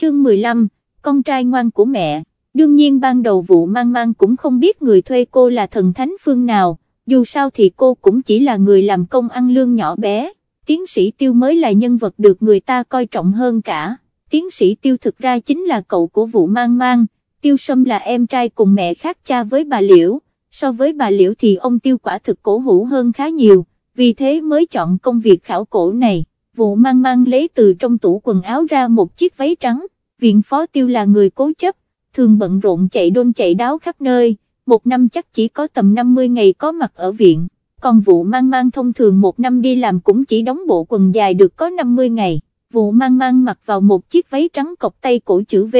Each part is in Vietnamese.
chương 15, con trai ngoan của mẹ, đương nhiên ban đầu vụ mang mang cũng không biết người thuê cô là thần thánh phương nào, dù sao thì cô cũng chỉ là người làm công ăn lương nhỏ bé, tiến sĩ tiêu mới là nhân vật được người ta coi trọng hơn cả, tiến sĩ tiêu thực ra chính là cậu của vụ mang mang, tiêu sâm là em trai cùng mẹ khác cha với bà Liễu, so với bà Liễu thì ông tiêu quả thực cổ hủ hơn khá nhiều, vì thế mới chọn công việc khảo cổ này, vụ mang mang lấy từ trong tủ quần áo ra một chiếc váy trắng, viện phó tiêu là người cố chấp, thường bận rộn chạy đôn chạy đáo khắp nơi, một năm chắc chỉ có tầm 50 ngày có mặt ở viện, còn vụ mang mang thông thường một năm đi làm cũng chỉ đóng bộ quần dài được có 50 ngày, vụ mang mang mặc vào một chiếc váy trắng cọc tay cổ chữ V,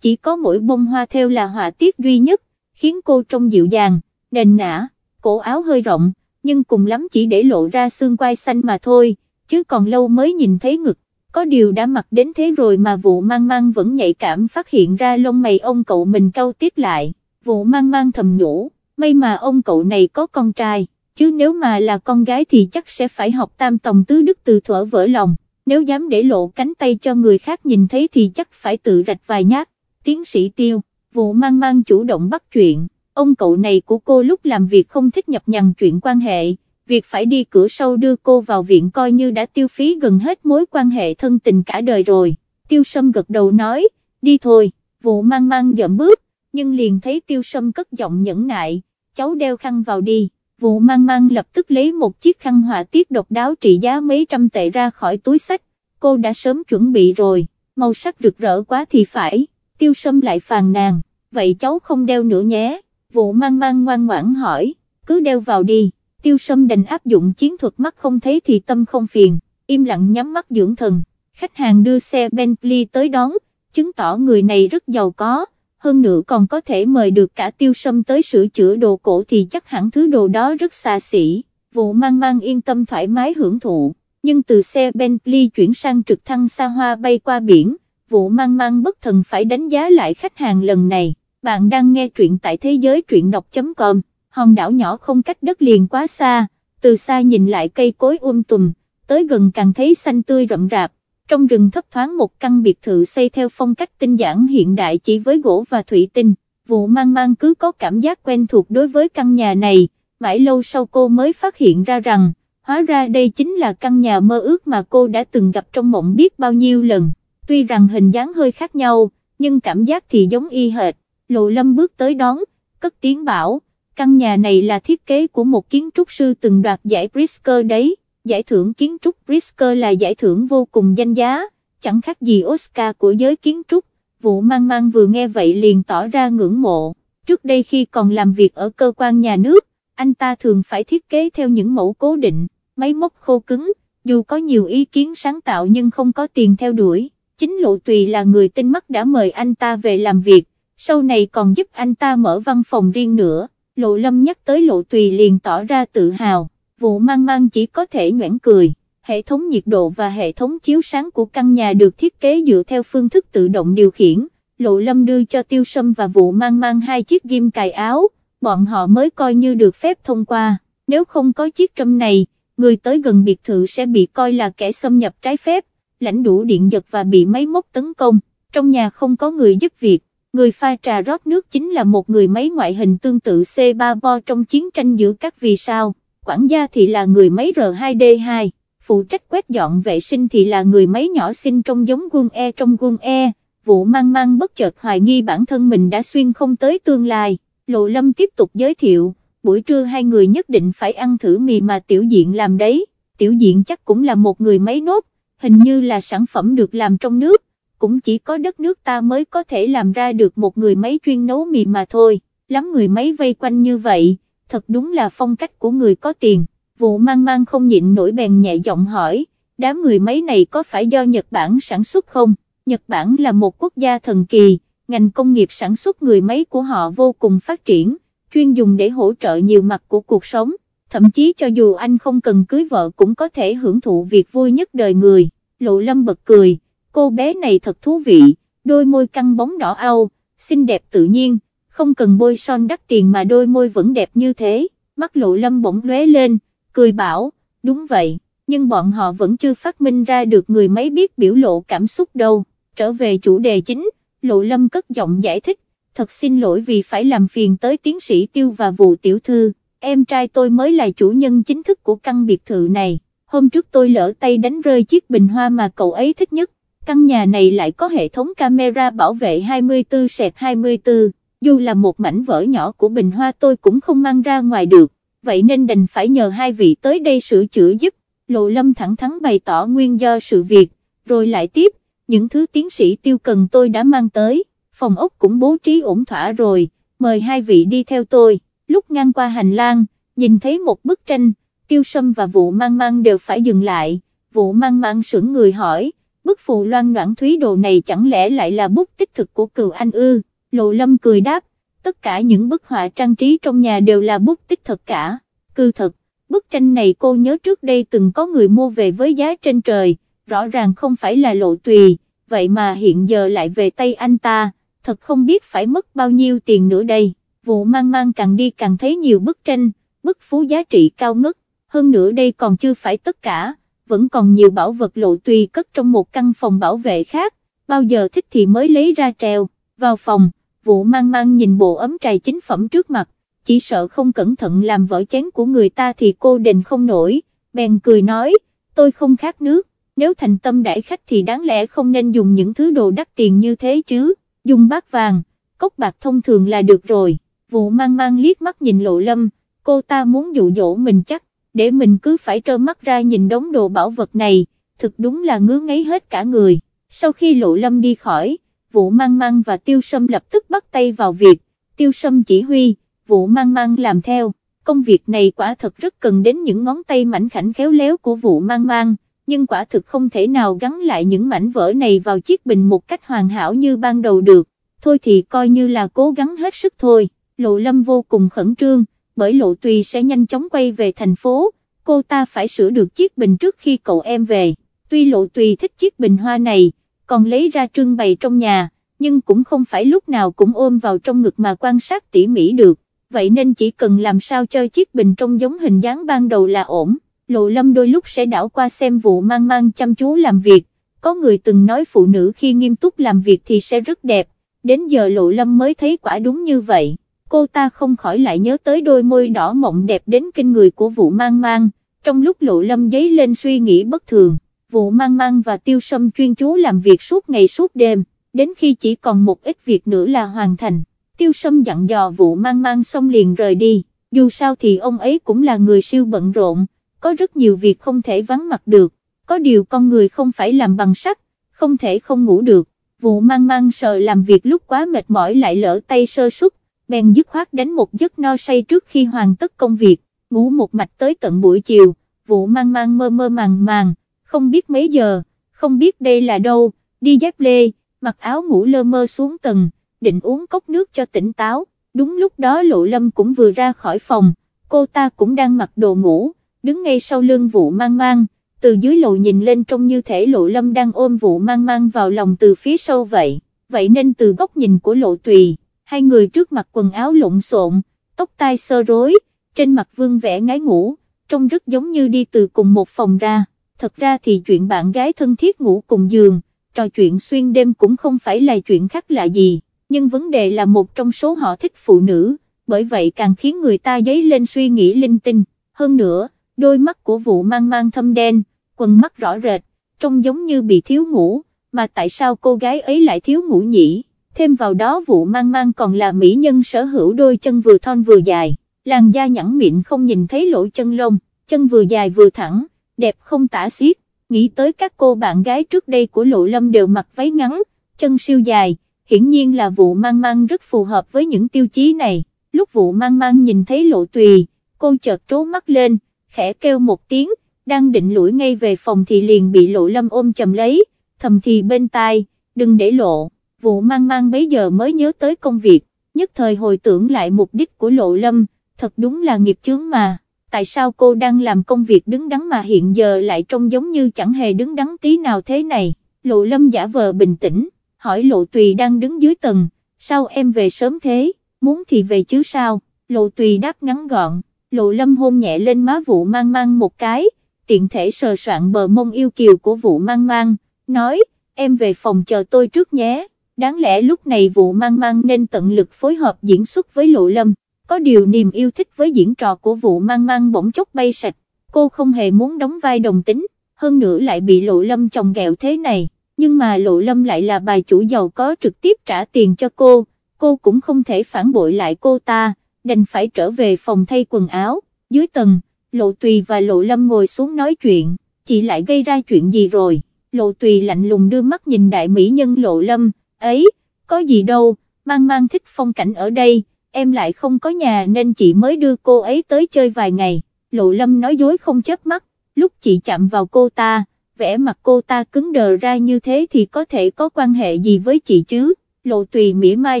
chỉ có mỗi bông hoa theo là họa tiết duy nhất, khiến cô trông dịu dàng, nền nã, cổ áo hơi rộng, nhưng cùng lắm chỉ để lộ ra xương quai xanh mà thôi, chứ còn lâu mới nhìn thấy ngực, có điều đã mặc đến thế rồi mà vụ mang mang vẫn nhạy cảm phát hiện ra lông mày ông cậu mình cau tiếp lại, vụ mang mang thầm nhủ, may mà ông cậu này có con trai, chứ nếu mà là con gái thì chắc sẽ phải học tam tòng tứ đức từ thuở vỡ lòng, nếu dám để lộ cánh tay cho người khác nhìn thấy thì chắc phải tự rạch vài nhát, tiến sĩ tiêu, vụ mang mang chủ động bắt chuyện, ông cậu này của cô lúc làm việc không thích nhập nhằn chuyện quan hệ, việc phải đi cửa sau đưa cô vào viện coi như đã tiêu phí gần hết mối quan hệ thân tình cả đời rồi, tiêu sâm gật đầu nói, đi thôi, vụ mang mang dậm bước, nhưng liền thấy tiêu sâm cất giọng nhẫn nại, cháu đeo khăn vào đi, vụ mang mang lập tức lấy một chiếc khăn họa tiết độc đáo trị giá mấy trăm tệ ra khỏi túi sách, cô đã sớm chuẩn bị rồi, màu sắc rực rỡ quá thì phải, tiêu sâm lại phàn nàn, vậy cháu không đeo nữa nhé, vụ mang mang ngoan ngoãn hỏi, cứ đeo vào đi tiêu sâm đành áp dụng chiến thuật mắt không thấy thì tâm không phiền, im lặng nhắm mắt dưỡng thần, khách hàng đưa xe Bentley tới đón, chứng tỏ người này rất giàu có, hơn nữa còn có thể mời được cả tiêu sâm tới sửa chữa đồ cổ thì chắc hẳn thứ đồ đó rất xa xỉ, vụ mang mang yên tâm thoải mái hưởng thụ, nhưng từ xe Bentley chuyển sang trực thăng xa hoa bay qua biển, vụ mang mang bất thần phải đánh giá lại khách hàng lần này, bạn đang nghe truyện tại thế giới truyện đọc.com hòn đảo nhỏ không cách đất liền quá xa, từ xa nhìn lại cây cối um tùm, tới gần càng thấy xanh tươi rậm rạp, trong rừng thấp thoáng một căn biệt thự xây theo phong cách tinh giản hiện đại chỉ với gỗ và thủy tinh, vụ mang mang cứ có cảm giác quen thuộc đối với căn nhà này, mãi lâu sau cô mới phát hiện ra rằng, hóa ra đây chính là căn nhà mơ ước mà cô đã từng gặp trong mộng biết bao nhiêu lần, tuy rằng hình dáng hơi khác nhau, nhưng cảm giác thì giống y hệt, lộ lâm bước tới đón, cất tiếng bảo, căn nhà này là thiết kế của một kiến trúc sư từng đoạt giải Pritzker đấy, giải thưởng kiến trúc Pritzker là giải thưởng vô cùng danh giá, chẳng khác gì Oscar của giới kiến trúc, vụ mang mang vừa nghe vậy liền tỏ ra ngưỡng mộ, trước đây khi còn làm việc ở cơ quan nhà nước, anh ta thường phải thiết kế theo những mẫu cố định, máy móc khô cứng, dù có nhiều ý kiến sáng tạo nhưng không có tiền theo đuổi, chính Lộ Tùy là người tinh mắt đã mời anh ta về làm việc, sau này còn giúp anh ta mở văn phòng riêng nữa lộ lâm nhắc tới lộ tùy liền tỏ ra tự hào, vụ mang mang chỉ có thể nhoảng cười. Hệ thống nhiệt độ và hệ thống chiếu sáng của căn nhà được thiết kế dựa theo phương thức tự động điều khiển, lộ lâm đưa cho tiêu sâm và vụ mang mang hai chiếc ghim cài áo, bọn họ mới coi như được phép thông qua, nếu không có chiếc trâm này, người tới gần biệt thự sẽ bị coi là kẻ xâm nhập trái phép, lãnh đủ điện giật và bị máy móc tấn công, trong nhà không có người giúp việc, người pha trà rót nước chính là một người máy ngoại hình tương tự C3 Bo trong chiến tranh giữa các vì sao, quản gia thì là người máy R2D2, phụ trách quét dọn vệ sinh thì là người máy nhỏ xinh trong giống quân E trong quân E, vụ mang mang bất chợt hoài nghi bản thân mình đã xuyên không tới tương lai, Lộ Lâm tiếp tục giới thiệu, buổi trưa hai người nhất định phải ăn thử mì mà tiểu diện làm đấy, tiểu diện chắc cũng là một người máy nốt, hình như là sản phẩm được làm trong nước cũng chỉ có đất nước ta mới có thể làm ra được một người máy chuyên nấu mì mà thôi, lắm người máy vây quanh như vậy, thật đúng là phong cách của người có tiền, vụ mang mang không nhịn nổi bèn nhẹ giọng hỏi, đám người máy này có phải do Nhật Bản sản xuất không? Nhật Bản là một quốc gia thần kỳ, ngành công nghiệp sản xuất người máy của họ vô cùng phát triển, chuyên dùng để hỗ trợ nhiều mặt của cuộc sống, thậm chí cho dù anh không cần cưới vợ cũng có thể hưởng thụ việc vui nhất đời người, lộ lâm bật cười cô bé này thật thú vị, đôi môi căng bóng đỏ au, xinh đẹp tự nhiên, không cần bôi son đắt tiền mà đôi môi vẫn đẹp như thế, mắt lộ lâm bỗng lóe lên, cười bảo, đúng vậy, nhưng bọn họ vẫn chưa phát minh ra được người máy biết biểu lộ cảm xúc đâu, trở về chủ đề chính, Lộ Lâm cất giọng giải thích, thật xin lỗi vì phải làm phiền tới tiến sĩ Tiêu và vụ tiểu thư, em trai tôi mới là chủ nhân chính thức của căn biệt thự này, hôm trước tôi lỡ tay đánh rơi chiếc bình hoa mà cậu ấy thích nhất, căn nhà này lại có hệ thống camera bảo vệ 24/24, dù là một mảnh vỡ nhỏ của bình hoa tôi cũng không mang ra ngoài được, vậy nên đành phải nhờ hai vị tới đây sửa chữa giúp, Lộ Lâm thẳng thắn bày tỏ nguyên do sự việc, rồi lại tiếp, những thứ tiến sĩ tiêu cần tôi đã mang tới, phòng ốc cũng bố trí ổn thỏa rồi, mời hai vị đi theo tôi, lúc ngang qua hành lang, nhìn thấy một bức tranh, tiêu sâm và vụ mang mang đều phải dừng lại, vụ mang mang sững người hỏi, bức phù loan noãn thúy đồ này chẳng lẽ lại là bút tích thực của cựu anh ư, lộ lâm cười đáp, tất cả những bức họa trang trí trong nhà đều là bút tích thật cả, cư thật, bức tranh này cô nhớ trước đây từng có người mua về với giá trên trời, rõ ràng không phải là lộ tùy, vậy mà hiện giờ lại về tay anh ta, thật không biết phải mất bao nhiêu tiền nữa đây, vụ mang mang càng đi càng thấy nhiều bức tranh, bức phú giá trị cao ngất, hơn nữa đây còn chưa phải tất cả, vẫn còn nhiều bảo vật lộ tùy cất trong một căn phòng bảo vệ khác, bao giờ thích thì mới lấy ra treo, vào phòng, vụ mang mang nhìn bộ ấm trài chính phẩm trước mặt, chỉ sợ không cẩn thận làm vỡ chén của người ta thì cô đền không nổi, bèn cười nói, tôi không khát nước, nếu thành tâm đãi khách thì đáng lẽ không nên dùng những thứ đồ đắt tiền như thế chứ, dùng bát vàng, cốc bạc thông thường là được rồi, vụ mang mang liếc mắt nhìn lộ lâm, cô ta muốn dụ dỗ mình chắc, để mình cứ phải trơ mắt ra nhìn đống đồ bảo vật này, thực đúng là ngứa ngáy hết cả người, sau khi lộ lâm đi khỏi, vụ mang mang và tiêu sâm lập tức bắt tay vào việc, tiêu sâm chỉ huy, vụ mang mang làm theo, công việc này quả thật rất cần đến những ngón tay mảnh khảnh khéo léo của vụ mang mang, nhưng quả thực không thể nào gắn lại những mảnh vỡ này vào chiếc bình một cách hoàn hảo như ban đầu được, thôi thì coi như là cố gắng hết sức thôi, lộ lâm vô cùng khẩn trương, bởi lộ tùy sẽ nhanh chóng quay về thành phố, cô ta phải sửa được chiếc bình trước khi cậu em về, tuy lộ tùy thích chiếc bình hoa này, còn lấy ra trưng bày trong nhà, nhưng cũng không phải lúc nào cũng ôm vào trong ngực mà quan sát tỉ mỉ được, vậy nên chỉ cần làm sao cho chiếc bình trông giống hình dáng ban đầu là ổn. Lộ Lâm đôi lúc sẽ đảo qua xem vụ mang mang chăm chú làm việc, có người từng nói phụ nữ khi nghiêm túc làm việc thì sẽ rất đẹp, đến giờ Lộ Lâm mới thấy quả đúng như vậy, cô ta không khỏi lại nhớ tới đôi môi đỏ mộng đẹp đến kinh người của vụ mang mang, trong lúc Lộ Lâm giấy lên suy nghĩ bất thường, vụ mang mang và tiêu sâm chuyên chú làm việc suốt ngày suốt đêm, đến khi chỉ còn một ít việc nữa là hoàn thành, tiêu sâm dặn dò vụ mang mang xong liền rời đi, dù sao thì ông ấy cũng là người siêu bận rộn có rất nhiều việc không thể vắng mặt được, có điều con người không phải làm bằng sắt, không thể không ngủ được, vụ mang mang sợ làm việc lúc quá mệt mỏi lại lỡ tay sơ suất, bèn dứt khoát đánh một giấc no say trước khi hoàn tất công việc, ngủ một mạch tới tận buổi chiều, vụ mang mang mơ mơ màng màng, không biết mấy giờ, không biết đây là đâu, đi dép lê, mặc áo ngủ lơ mơ xuống tầng, định uống cốc nước cho tỉnh táo, đúng lúc đó lộ lâm cũng vừa ra khỏi phòng, cô ta cũng đang mặc đồ ngủ đứng ngay sau lưng vụ mang mang, từ dưới lầu nhìn lên trông như thể lộ lâm đang ôm vụ mang mang vào lòng từ phía sau vậy, vậy nên từ góc nhìn của lộ tùy, hai người trước mặt quần áo lộn xộn, tóc tai sơ rối, trên mặt vương vẽ ngái ngủ, trông rất giống như đi từ cùng một phòng ra, thật ra thì chuyện bạn gái thân thiết ngủ cùng giường, trò chuyện xuyên đêm cũng không phải là chuyện khác lạ gì, nhưng vấn đề là một trong số họ thích phụ nữ, bởi vậy càng khiến người ta dấy lên suy nghĩ linh tinh, hơn nữa, đôi mắt của vụ mang mang thâm đen, quần mắt rõ rệt, trông giống như bị thiếu ngủ, mà tại sao cô gái ấy lại thiếu ngủ nhỉ, thêm vào đó vụ mang mang còn là mỹ nhân sở hữu đôi chân vừa thon vừa dài, làn da nhẵn mịn không nhìn thấy lỗ chân lông, chân vừa dài vừa thẳng, đẹp không tả xiết, nghĩ tới các cô bạn gái trước đây của lộ lâm đều mặc váy ngắn, chân siêu dài, hiển nhiên là vụ mang mang rất phù hợp với những tiêu chí này, lúc vụ mang mang nhìn thấy lộ tùy, cô chợt trố mắt lên, khẽ kêu một tiếng, đang định lủi ngay về phòng thì liền bị lộ lâm ôm chầm lấy, thầm thì bên tai, đừng để lộ, vụ mang mang bấy giờ mới nhớ tới công việc, nhất thời hồi tưởng lại mục đích của lộ lâm, thật đúng là nghiệp chướng mà, tại sao cô đang làm công việc đứng đắn mà hiện giờ lại trông giống như chẳng hề đứng đắn tí nào thế này, lộ lâm giả vờ bình tĩnh, hỏi lộ tùy đang đứng dưới tầng, sao em về sớm thế, muốn thì về chứ sao, lộ tùy đáp ngắn gọn lộ lâm hôn nhẹ lên má vụ mang mang một cái, tiện thể sờ soạn bờ mông yêu kiều của vụ mang mang, nói, em về phòng chờ tôi trước nhé, đáng lẽ lúc này vụ mang mang nên tận lực phối hợp diễn xuất với Lộ Lâm, có điều niềm yêu thích với diễn trò của vụ mang mang bỗng chốc bay sạch, cô không hề muốn đóng vai đồng tính, hơn nữa lại bị Lộ Lâm chồng ghẹo thế này, nhưng mà Lộ Lâm lại là bài chủ giàu có trực tiếp trả tiền cho cô, cô cũng không thể phản bội lại cô ta, đành phải trở về phòng thay quần áo, dưới tầng, Lộ Tùy và Lộ Lâm ngồi xuống nói chuyện, chị lại gây ra chuyện gì rồi, Lộ Tùy lạnh lùng đưa mắt nhìn đại mỹ nhân Lộ Lâm, ấy, có gì đâu, mang mang thích phong cảnh ở đây, em lại không có nhà nên chị mới đưa cô ấy tới chơi vài ngày, Lộ Lâm nói dối không chớp mắt, lúc chị chạm vào cô ta, vẻ mặt cô ta cứng đờ ra như thế thì có thể có quan hệ gì với chị chứ, Lộ Tùy mỉa mai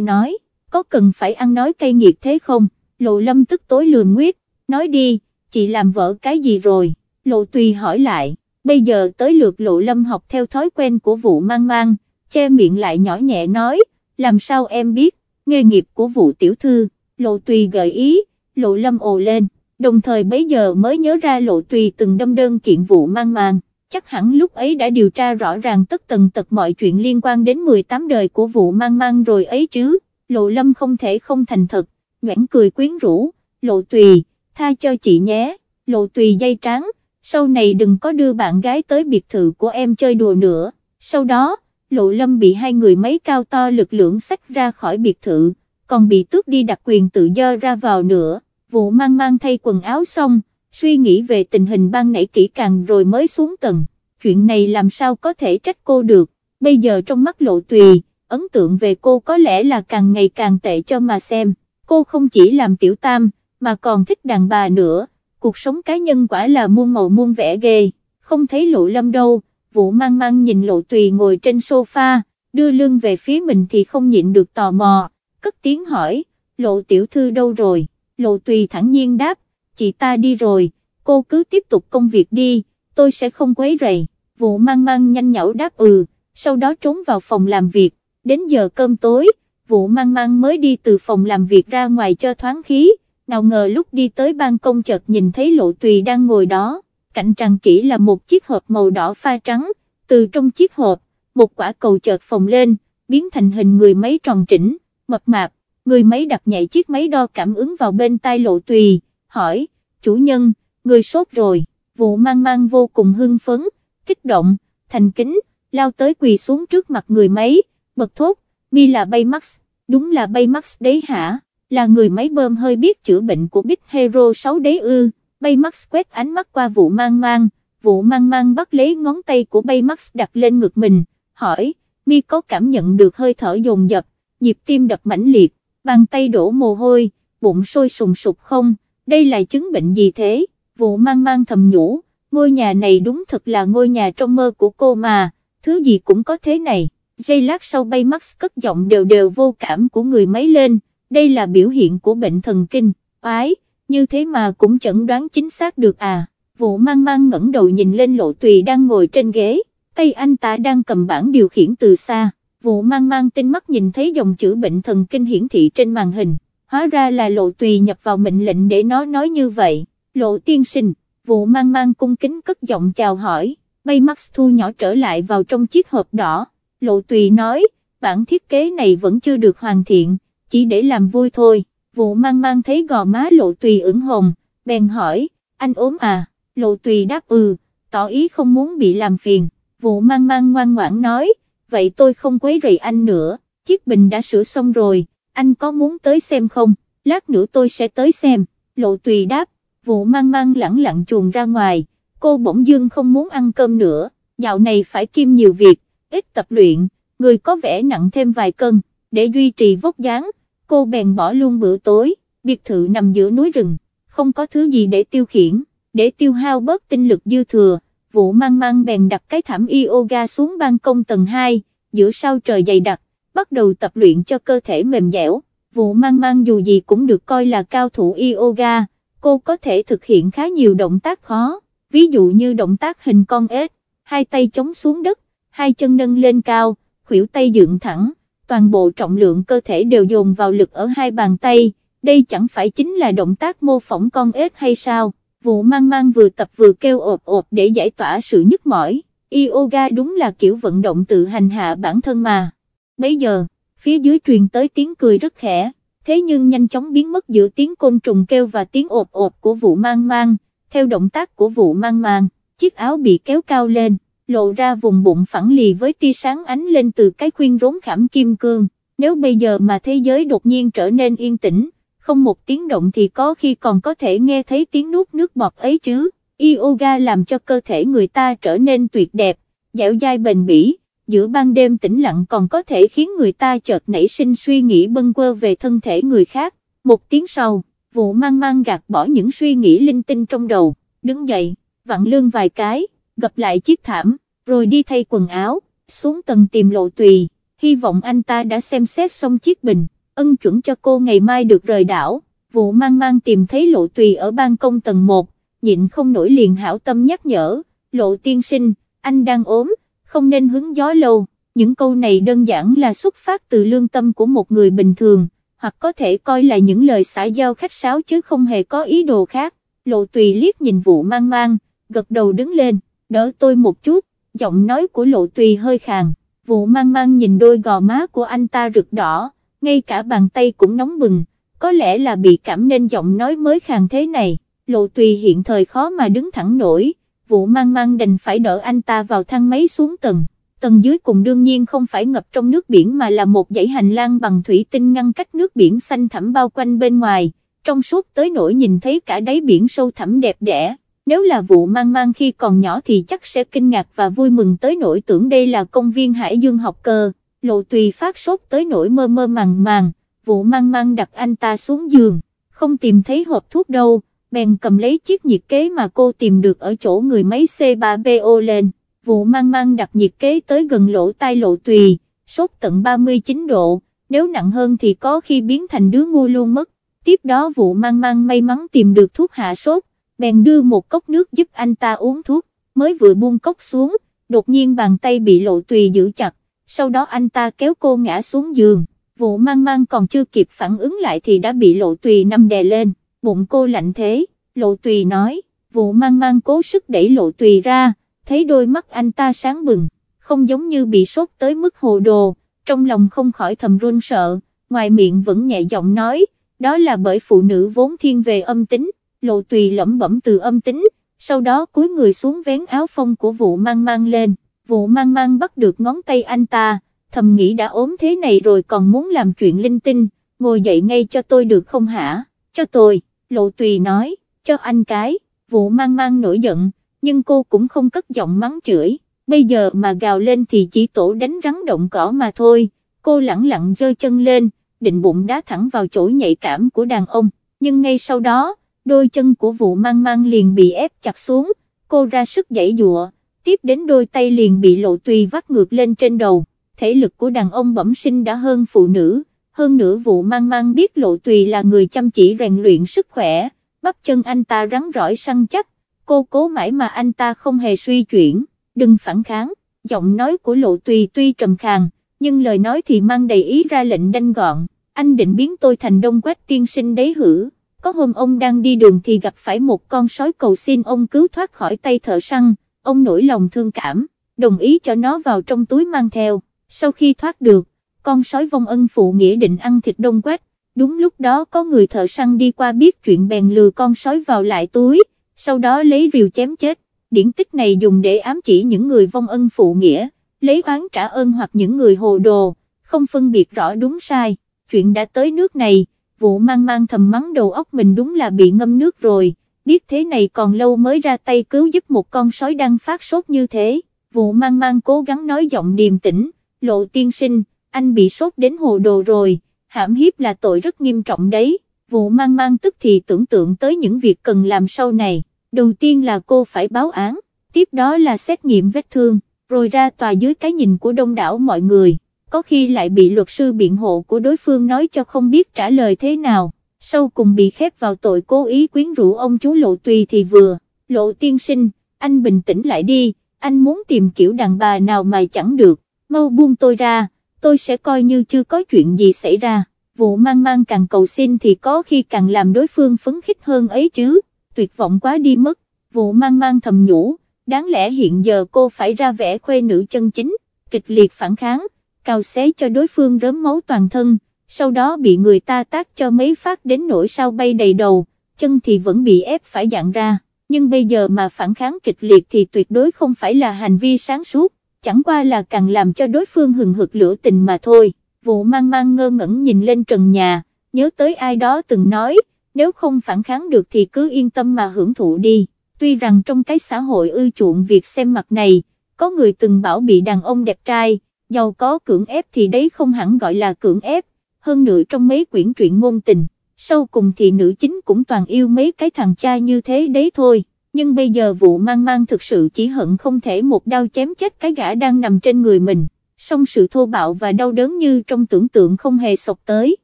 nói, có cần phải ăn nói cay nghiệt thế không, Lộ Lâm tức tối lườm nguyết, nói đi, chị làm vợ cái gì rồi, Lộ Tùy hỏi lại, bây giờ tới lượt Lộ Lâm học theo thói quen của vụ mang mang, che miệng lại nhỏ nhẹ nói, làm sao em biết, nghề nghiệp của vụ tiểu thư, Lộ Tùy gợi ý, Lộ Lâm ồ lên, đồng thời bấy giờ mới nhớ ra Lộ Tùy từng đâm đơn kiện vụ mang mang chắc hẳn lúc ấy đã điều tra rõ ràng tất tần tật mọi chuyện liên quan đến 18 đời của vụ mang mang rồi ấy chứ, lộ lâm không thể không thành thật, nhoảng cười quyến rũ, lộ tùy, tha cho chị nhé, lộ tùy dây trắng, sau này đừng có đưa bạn gái tới biệt thự của em chơi đùa nữa, sau đó, lộ lâm bị hai người mấy cao to lực lượng sách ra khỏi biệt thự, còn bị tước đi đặc quyền tự do ra vào nữa, vụ mang mang thay quần áo xong, suy nghĩ về tình hình ban nãy kỹ càng rồi mới xuống tầng, chuyện này làm sao có thể trách cô được, bây giờ trong mắt lộ tùy, ấn tượng về cô có lẽ là càng ngày càng tệ cho mà xem, cô không chỉ làm tiểu tam, mà còn thích đàn bà nữa, cuộc sống cá nhân quả là muôn màu muôn vẻ ghê, không thấy lộ lâm đâu, Vũ mang mang nhìn lộ tùy ngồi trên sofa, đưa lưng về phía mình thì không nhịn được tò mò, cất tiếng hỏi, lộ tiểu thư đâu rồi, lộ tùy thẳng nhiên đáp, chị ta đi rồi, cô cứ tiếp tục công việc đi, tôi sẽ không quấy rầy, vụ mang mang nhanh nhảu đáp ừ, sau đó trốn vào phòng làm việc, đến giờ cơm tối, vụ mang mang mới đi từ phòng làm việc ra ngoài cho thoáng khí, nào ngờ lúc đi tới ban công chợt nhìn thấy lộ tùy đang ngồi đó, cạnh tràng kỹ là một chiếc hộp màu đỏ pha trắng, từ trong chiếc hộp, một quả cầu chợt phồng lên, biến thành hình người máy tròn trĩnh, mập mạp, người máy đặt nhảy chiếc máy đo cảm ứng vào bên tai lộ tùy, hỏi, chủ nhân, người sốt rồi, vụ mang mang vô cùng hưng phấn, kích động, thành kính, lao tới quỳ xuống trước mặt người máy, bật thốt, mi là Baymax, đúng là Baymax đấy hả, là người máy bơm hơi biết chữa bệnh của Big Hero 6 đấy ư, Baymax quét ánh mắt qua vụ mang mang, vụ mang mang bắt lấy ngón tay của Baymax đặt lên ngực mình, hỏi, mi có cảm nhận được hơi thở dồn dập, nhịp tim đập mãnh liệt, bàn tay đổ mồ hôi, bụng sôi sùng sục không, đây là chứng bệnh gì thế, vụ mang mang thầm nhủ, ngôi nhà này đúng thật là ngôi nhà trong mơ của cô mà, thứ gì cũng có thế này, giây lát sau bay Max cất giọng đều đều vô cảm của người máy lên, đây là biểu hiện của bệnh thần kinh, ái, như thế mà cũng chẩn đoán chính xác được à, vụ mang mang ngẩng đầu nhìn lên lộ tùy đang ngồi trên ghế, tay anh ta đang cầm bảng điều khiển từ xa, vụ mang mang tinh mắt nhìn thấy dòng chữ bệnh thần kinh hiển thị trên màn hình. Hóa ra là lộ tùy nhập vào mệnh lệnh để nó nói như vậy, lộ tiên sinh, vụ mang mang cung kính cất giọng chào hỏi, bay Max thu nhỏ trở lại vào trong chiếc hộp đỏ, lộ tùy nói, bản thiết kế này vẫn chưa được hoàn thiện, chỉ để làm vui thôi, vụ mang mang thấy gò má lộ tùy ửng hồng, bèn hỏi, anh ốm à, lộ tùy đáp ừ, tỏ ý không muốn bị làm phiền, vụ mang mang ngoan ngoãn nói, vậy tôi không quấy rầy anh nữa, chiếc bình đã sửa xong rồi anh có muốn tới xem không, lát nữa tôi sẽ tới xem, lộ tùy đáp, vụ mang mang lẳng lặng chuồn ra ngoài, cô bỗng dưng không muốn ăn cơm nữa, dạo này phải kim nhiều việc, ít tập luyện, người có vẻ nặng thêm vài cân, để duy trì vóc dáng, cô bèn bỏ luôn bữa tối, biệt thự nằm giữa núi rừng, không có thứ gì để tiêu khiển, để tiêu hao bớt tinh lực dư thừa, vụ mang mang bèn đặt cái thảm yoga xuống ban công tầng 2, giữa sao trời dày đặc, bắt đầu tập luyện cho cơ thể mềm dẻo, vụ mang mang dù gì cũng được coi là cao thủ yoga, cô có thể thực hiện khá nhiều động tác khó, ví dụ như động tác hình con ếch, hai tay chống xuống đất, hai chân nâng lên cao, khuỷu tay dựng thẳng, toàn bộ trọng lượng cơ thể đều dồn vào lực ở hai bàn tay, đây chẳng phải chính là động tác mô phỏng con ếch hay sao, vụ mang mang vừa tập vừa kêu ộp ộp để giải tỏa sự nhức mỏi, yoga đúng là kiểu vận động tự hành hạ bản thân mà. Bây giờ, phía dưới truyền tới tiếng cười rất khẽ, thế nhưng nhanh chóng biến mất giữa tiếng côn trùng kêu và tiếng ộp ộp của vụ mang mang, theo động tác của vụ mang mang, chiếc áo bị kéo cao lên, lộ ra vùng bụng phẳng lì với tia sáng ánh lên từ cái khuyên rốn khảm kim cương, nếu bây giờ mà thế giới đột nhiên trở nên yên tĩnh, không một tiếng động thì có khi còn có thể nghe thấy tiếng nuốt nước bọt ấy chứ, yoga làm cho cơ thể người ta trở nên tuyệt đẹp, dẻo dai bền bỉ, giữa ban đêm tĩnh lặng còn có thể khiến người ta chợt nảy sinh suy nghĩ bâng quơ về thân thể người khác, một tiếng sau, vụ mang mang gạt bỏ những suy nghĩ linh tinh trong đầu, đứng dậy, vặn lương vài cái, gập lại chiếc thảm, rồi đi thay quần áo, xuống tầng tìm lộ tùy, hy vọng anh ta đã xem xét xong chiếc bình, ân chuẩn cho cô ngày mai được rời đảo, vụ mang mang tìm thấy lộ tùy ở ban công tầng 1, nhịn không nổi liền hảo tâm nhắc nhở, lộ tiên sinh, anh đang ốm, không nên hứng gió lâu, những câu này đơn giản là xuất phát từ lương tâm của một người bình thường, hoặc có thể coi là những lời xã giao khách sáo chứ không hề có ý đồ khác, lộ tùy liếc nhìn vụ mang mang, gật đầu đứng lên, đỡ tôi một chút, giọng nói của lộ tùy hơi khàn, vụ mang mang nhìn đôi gò má của anh ta rực đỏ, ngay cả bàn tay cũng nóng bừng, có lẽ là bị cảm nên giọng nói mới khàn thế này, lộ tùy hiện thời khó mà đứng thẳng nổi, vụ mang mang đành phải đỡ anh ta vào thang máy xuống tầng, tầng dưới cùng đương nhiên không phải ngập trong nước biển mà là một dãy hành lang bằng thủy tinh ngăn cách nước biển xanh thẳm bao quanh bên ngoài, trong suốt tới nỗi nhìn thấy cả đáy biển sâu thẳm đẹp đẽ. Nếu là vụ mang mang khi còn nhỏ thì chắc sẽ kinh ngạc và vui mừng tới nỗi tưởng đây là công viên Hải Dương học cơ, lộ tùy phát sốt tới nỗi mơ mơ màng màng, vụ mang mang đặt anh ta xuống giường, không tìm thấy hộp thuốc đâu, bèn cầm lấy chiếc nhiệt kế mà cô tìm được ở chỗ người máy C3PO lên, vụ mang mang đặt nhiệt kế tới gần lỗ tai lộ tùy, sốt tận 39 độ, nếu nặng hơn thì có khi biến thành đứa ngu luôn mất, tiếp đó vụ mang mang may mắn tìm được thuốc hạ sốt, bèn đưa một cốc nước giúp anh ta uống thuốc, mới vừa buông cốc xuống, đột nhiên bàn tay bị lộ tùy giữ chặt, sau đó anh ta kéo cô ngã xuống giường, vụ mang mang còn chưa kịp phản ứng lại thì đã bị lộ tùy nằm đè lên, bụng cô lạnh thế, lộ tùy nói, vụ mang mang cố sức đẩy lộ tùy ra, thấy đôi mắt anh ta sáng bừng, không giống như bị sốt tới mức hồ đồ, trong lòng không khỏi thầm run sợ, ngoài miệng vẫn nhẹ giọng nói, đó là bởi phụ nữ vốn thiên về âm tính, lộ tùy lẩm bẩm từ âm tính, sau đó cúi người xuống vén áo phông của vụ mang mang lên, vụ mang mang bắt được ngón tay anh ta, thầm nghĩ đã ốm thế này rồi còn muốn làm chuyện linh tinh, ngồi dậy ngay cho tôi được không hả, cho tôi, lộ tùy nói, cho anh cái, vụ mang mang nổi giận, nhưng cô cũng không cất giọng mắng chửi, bây giờ mà gào lên thì chỉ tổ đánh rắn động cỏ mà thôi, cô lẳng lặng giơ chân lên, định bụng đá thẳng vào chỗ nhạy cảm của đàn ông, nhưng ngay sau đó, đôi chân của vụ mang mang liền bị ép chặt xuống, cô ra sức giãy dụa, tiếp đến đôi tay liền bị lộ tùy vắt ngược lên trên đầu, thể lực của đàn ông bẩm sinh đã hơn phụ nữ, hơn nữa vụ mang mang biết lộ tùy là người chăm chỉ rèn luyện sức khỏe, bắp chân anh ta rắn rỏi săn chắc, cô cố mãi mà anh ta không hề suy chuyển, đừng phản kháng, giọng nói của lộ tùy tuy trầm khàng, nhưng lời nói thì mang đầy ý ra lệnh đanh gọn, anh định biến tôi thành đông quách tiên sinh đấy hử? Có hôm ông đang đi đường thì gặp phải một con sói cầu xin ông cứu thoát khỏi tay thợ săn, ông nổi lòng thương cảm, đồng ý cho nó vào trong túi mang theo, sau khi thoát được, con sói vong ân phụ nghĩa định ăn thịt đông quách, đúng lúc đó có người thợ săn đi qua biết chuyện bèn lừa con sói vào lại túi, sau đó lấy rìu chém chết, điển tích này dùng để ám chỉ những người vong ân phụ nghĩa, lấy oán trả ơn hoặc những người hồ đồ, không phân biệt rõ đúng sai, chuyện đã tới nước này vụ mang mang thầm mắng đầu óc mình đúng là bị ngâm nước rồi, biết thế này còn lâu mới ra tay cứu giúp một con sói đang phát sốt như thế, vụ mang mang cố gắng nói giọng điềm tĩnh, lộ tiên sinh, anh bị sốt đến hồ đồ rồi, hãm hiếp là tội rất nghiêm trọng đấy, vụ mang mang tức thì tưởng tượng tới những việc cần làm sau này, đầu tiên là cô phải báo án, tiếp đó là xét nghiệm vết thương, rồi ra tòa dưới cái nhìn của đông đảo mọi người có khi lại bị luật sư biện hộ của đối phương nói cho không biết trả lời thế nào, sau cùng bị khép vào tội cố ý quyến rũ ông chú Lộ Tùy thì vừa, Lộ tiên sinh, anh bình tĩnh lại đi, anh muốn tìm kiểu đàn bà nào mà chẳng được, mau buông tôi ra, tôi sẽ coi như chưa có chuyện gì xảy ra, vụ mang mang càng cầu xin thì có khi càng làm đối phương phấn khích hơn ấy chứ, tuyệt vọng quá đi mất, vụ mang mang thầm nhủ, đáng lẽ hiện giờ cô phải ra vẻ khuê nữ chân chính, kịch liệt phản kháng, cào xé cho đối phương rớm máu toàn thân, sau đó bị người ta tác cho mấy phát đến nỗi sao bay đầy đầu, chân thì vẫn bị ép phải dặn ra, nhưng bây giờ mà phản kháng kịch liệt thì tuyệt đối không phải là hành vi sáng suốt, chẳng qua là càng làm cho đối phương hừng hực lửa tình mà thôi, vụ mang mang ngơ ngẩn nhìn lên trần nhà, nhớ tới ai đó từng nói, nếu không phản kháng được thì cứ yên tâm mà hưởng thụ đi, tuy rằng trong cái xã hội ưa chuộng việc xem mặt này, có người từng bảo bị đàn ông đẹp trai, giàu có cưỡng ép thì đấy không hẳn gọi là cưỡng ép, hơn nữa trong mấy quyển truyện ngôn tình, sau cùng thì nữ chính cũng toàn yêu mấy cái thằng cha như thế đấy thôi, nhưng bây giờ vụ mang mang thực sự chỉ hận không thể một đao chém chết cái gã đang nằm trên người mình, song sự thô bạo và đau đớn như trong tưởng tượng không hề sọc tới,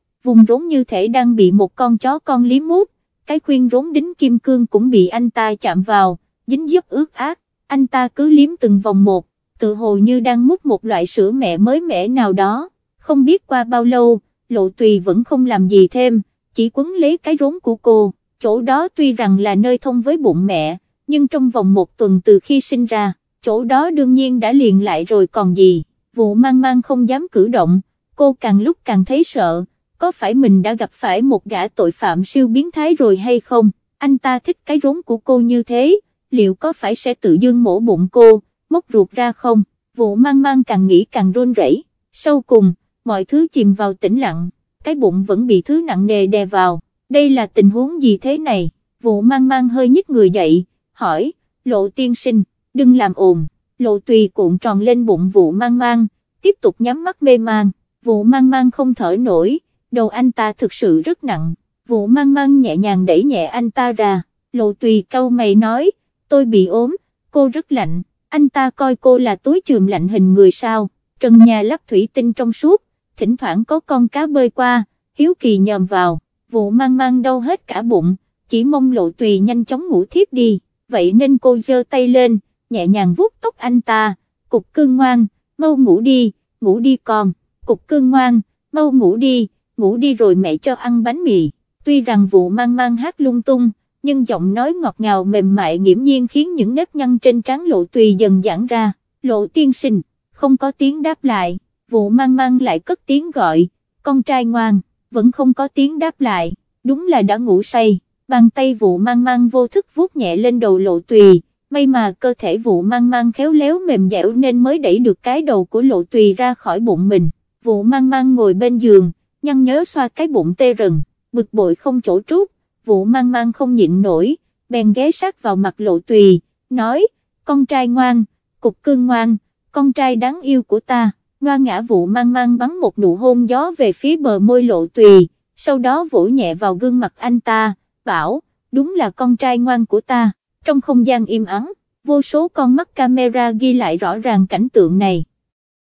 vùng rốn như thể đang bị một con chó con lý mút, cái khuyên rốn đính kim cương cũng bị anh ta chạm vào, dính dấp ướt át, anh ta cứ liếm từng vòng một, tự hồ như đang mút một loại sữa mẹ mới mẻ nào đó, không biết qua bao lâu, lộ tùy vẫn không làm gì thêm, chỉ quấn lấy cái rốn của cô, chỗ đó tuy rằng là nơi thông với bụng mẹ, nhưng trong vòng một tuần từ khi sinh ra, chỗ đó đương nhiên đã liền lại rồi còn gì, vụ mang mang không dám cử động, cô càng lúc càng thấy sợ, có phải mình đã gặp phải một gã tội phạm siêu biến thái rồi hay không, anh ta thích cái rốn của cô như thế, liệu có phải sẽ tự dưng mổ bụng cô, móc ruột ra không, vụ mang mang càng nghĩ càng run rẩy. sau cùng, mọi thứ chìm vào tĩnh lặng, cái bụng vẫn bị thứ nặng nề đè vào, đây là tình huống gì thế này, vụ mang mang hơi nhích người dậy, hỏi, lộ tiên sinh, đừng làm ồn, lộ tùy cuộn tròn lên bụng vụ mang mang, tiếp tục nhắm mắt mê mang, vụ mang mang không thở nổi, đầu anh ta thực sự rất nặng, vụ mang mang nhẹ nhàng đẩy nhẹ anh ta ra, lộ tùy câu mày nói, tôi bị ốm, cô rất lạnh, anh ta coi cô là túi chườm lạnh hình người sao, trần nhà lắp thủy tinh trong suốt, thỉnh thoảng có con cá bơi qua, hiếu kỳ nhòm vào, vụ mang mang đau hết cả bụng, chỉ mong lộ tùy nhanh chóng ngủ thiếp đi, vậy nên cô giơ tay lên, nhẹ nhàng vuốt tóc anh ta, cục cưng ngoan, mau ngủ đi, ngủ đi con, cục cưng ngoan, mau ngủ đi, ngủ đi rồi mẹ cho ăn bánh mì, tuy rằng vụ mang mang hát lung tung, nhưng giọng nói ngọt ngào mềm mại nghiễm nhiên khiến những nếp nhăn trên trán lộ tùy dần giãn ra, lộ tiên sinh, không có tiếng đáp lại, vụ mang mang lại cất tiếng gọi, con trai ngoan, vẫn không có tiếng đáp lại, đúng là đã ngủ say, bàn tay vụ mang mang vô thức vuốt nhẹ lên đầu lộ tùy, may mà cơ thể vụ mang mang khéo léo mềm dẻo nên mới đẩy được cái đầu của lộ tùy ra khỏi bụng mình, vụ mang mang ngồi bên giường, nhăn nhớ xoa cái bụng tê rần, bực bội không chỗ trút, vụ mang mang không nhịn nổi, bèn ghé sát vào mặt lộ tùy, nói, con trai ngoan, cục cưng ngoan, con trai đáng yêu của ta, ngoa ngã vụ mang mang bắn một nụ hôn gió về phía bờ môi lộ tùy, sau đó vỗ nhẹ vào gương mặt anh ta, bảo, đúng là con trai ngoan của ta, trong không gian im ắng, vô số con mắt camera ghi lại rõ ràng cảnh tượng này,